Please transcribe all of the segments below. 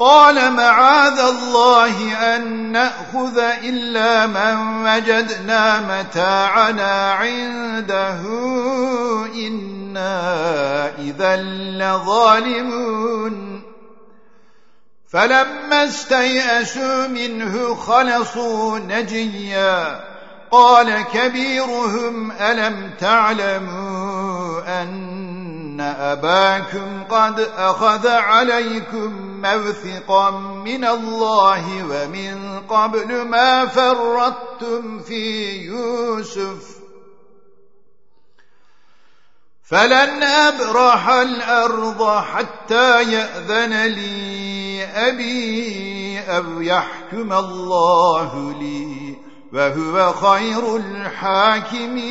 قال معاذ الله أن نأخذ إلا من وجدنا متاعنا عنده. إنا إذا لظالمون. فلما استيأسوا منه خلصوا نجيا. قال كبيرهم ألم تعلموا أن أباكم قد أخذ عليكم موثقا من الله ومن قبل ما فرطتم في يوسف فلن أبرح الأرض حتى يأذن لي أبي أو يحكم الله لي وهو خير الحاكمين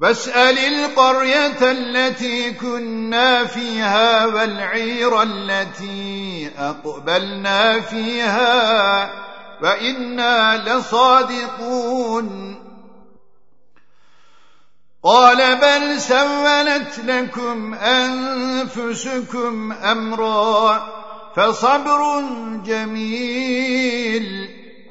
فاسأل القرية التي كنا فيها والعير التي أقبلنا فيها وإنا لصادقون. قال بل سولت لكم أنفسكم أمرا فصبر جميل.